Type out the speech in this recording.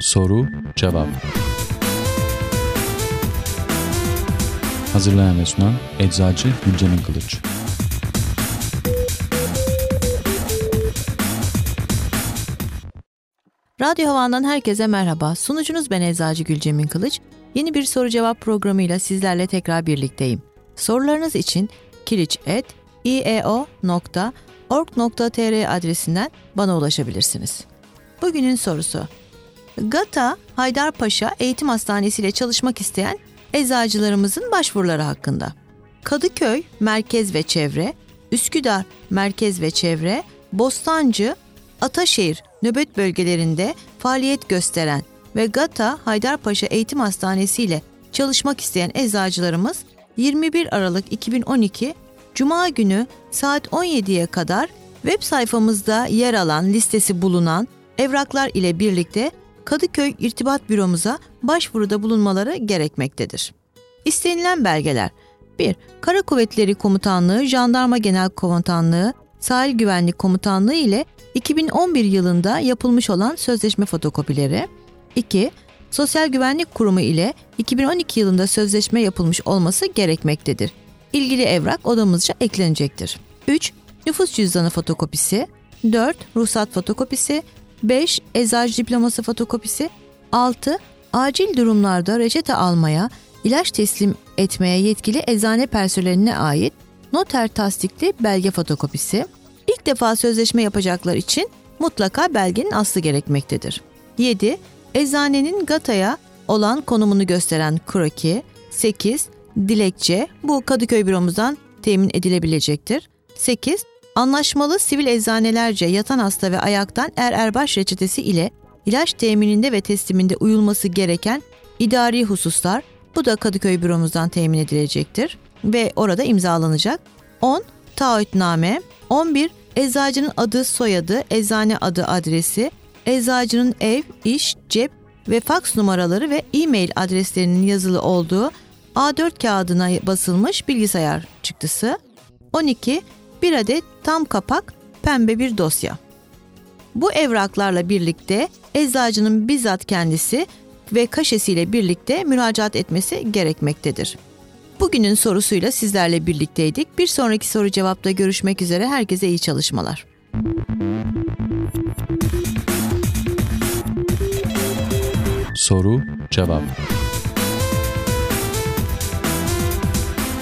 Soru Cevap Hazırlayan ve sunan Eczacı Gülcemin Kılıç Radyo Havan'dan herkese merhaba. Sunucunuz ben Eczacı Gülcemin Kılıç. Yeni bir soru cevap programıyla sizlerle tekrar birlikteyim. Sorularınız için kiliç.ieo.org.tr adresinden bana ulaşabilirsiniz. Bugünün sorusu. GATA Haydarpaşa Eğitim Hastanesi ile çalışmak isteyen eczacılarımızın başvuruları hakkında. Kadıköy Merkez ve Çevre, Üsküdar Merkez ve Çevre, Bostancı, Ataşehir nöbet bölgelerinde faaliyet gösteren ve GATA Haydarpaşa Eğitim Hastanesi ile çalışmak isteyen eczacılarımız 21 Aralık 2012 Cuma günü saat 17'ye kadar web sayfamızda yer alan listesi bulunan evraklar ile birlikte Kadıköy İrtibat Büromuza başvuruda bulunmaları gerekmektedir. İstenilen belgeler 1. Kara Kuvvetleri Komutanlığı, Jandarma Genel Komutanlığı, Sahil Güvenlik Komutanlığı ile 2011 yılında yapılmış olan sözleşme fotokopileri. 2. Sosyal Güvenlik Kurumu ile 2012 yılında sözleşme yapılmış olması gerekmektedir. İlgili evrak odamızca eklenecektir. 3. Nüfus cüzdanı fotokopisi. 4. Ruhsat fotokopisi. 5. Eczacı diploması fotokopisi. 6. Acil durumlarda reçete almaya, ilaç teslim etmeye yetkili eczane personeline ait noter tasdikli belge fotokopisi. İlk defa sözleşme yapacaklar için mutlaka belgenin aslı gerekmektedir. 7. Eczanenin GATA'ya olan konumunu gösteren kroki. 8. Dilekçe. Bu Kadıköy büromuzdan temin edilebilecektir. 8. Anlaşmalı sivil eczanelerce yatan hasta ve ayaktan er erbaş reçetesi ile ilaç temininde ve tesliminde uyulması gereken idari hususlar bu da Kadıköy büromuzdan temin edilecektir ve orada imzalanacak. 10. Taahhütname 11. Eczacının adı, soyadı, eczane adı, adresi, eczacının ev, iş, cep ve faks numaraları ve e-mail adreslerinin yazılı olduğu A4 kağıdına basılmış bilgisayar çıktısı. 12. Bir adet tam kapak pembe bir dosya. Bu evraklarla birlikte eczacının bizzat kendisi ve kaşesiyle birlikte müracaat etmesi gerekmektedir. Bugünün sorusuyla sizlerle birlikteydik. Bir sonraki soru cevapta görüşmek üzere. Herkese iyi çalışmalar. Soru Cevap